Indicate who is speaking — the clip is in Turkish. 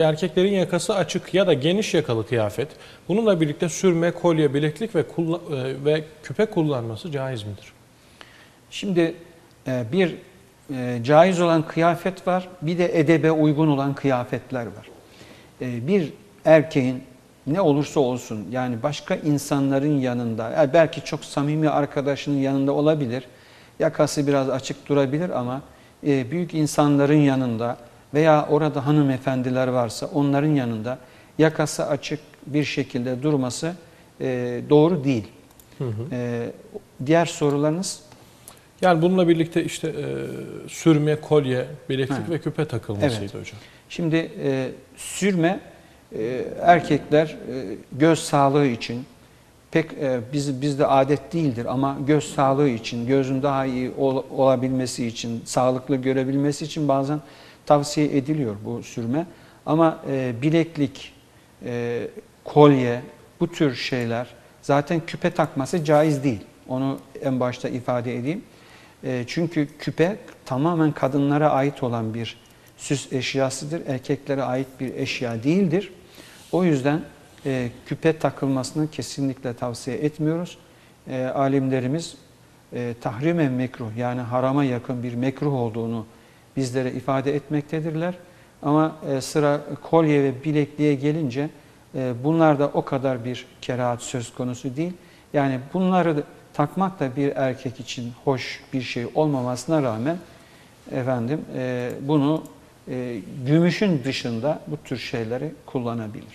Speaker 1: Erkeklerin yakası açık ya da geniş yakalı kıyafet, bununla birlikte sürme, kolye, bileklik ve e, ve küpe kullanması caiz midir?
Speaker 2: Şimdi e, bir e, caiz olan kıyafet var, bir de edebe uygun olan kıyafetler var. Bir erkeğin ne olursa olsun yani başka insanların yanında, belki çok samimi arkadaşının yanında olabilir, yakası biraz açık durabilir ama büyük insanların yanında veya orada hanımefendiler varsa onların yanında yakası açık bir şekilde durması e, doğru değil. E, Diğer sorularınız?
Speaker 1: Yani bununla birlikte işte e, sürme, kolye, bileklik
Speaker 2: Ha.
Speaker 1: ve küpe takılmasıydı
Speaker 2: Evet.
Speaker 1: hocam.
Speaker 2: Şimdi e, sürme e, erkekler e, göz sağlığı için pek e, biz bizde adet değildir ama göz sağlığı için, gözün daha iyi ol- olabilmesi için, sağlıklı görebilmesi için bazen tavsiye ediliyor bu sürme. Ama e, bileklik, e, kolye bu tür şeyler zaten küpe takması caiz değil. Onu en başta ifade edeyim. E, çünkü küpe tamamen kadınlara ait olan bir süs eşyasıdır. Erkeklere ait bir eşya değildir. O yüzden e, küpe takılmasını kesinlikle tavsiye etmiyoruz. E, alimlerimiz e, tahrimen mekruh yani harama yakın bir mekruh olduğunu bizlere ifade etmektedirler. Ama e, sıra kolye ve bilekliğe gelince e, bunlarda o kadar bir kerahat söz konusu değil. Yani bunları takmak da bir erkek için hoş bir şey olmamasına rağmen efendim e, bunu e, gümüşün dışında bu tür şeyleri kullanabilir.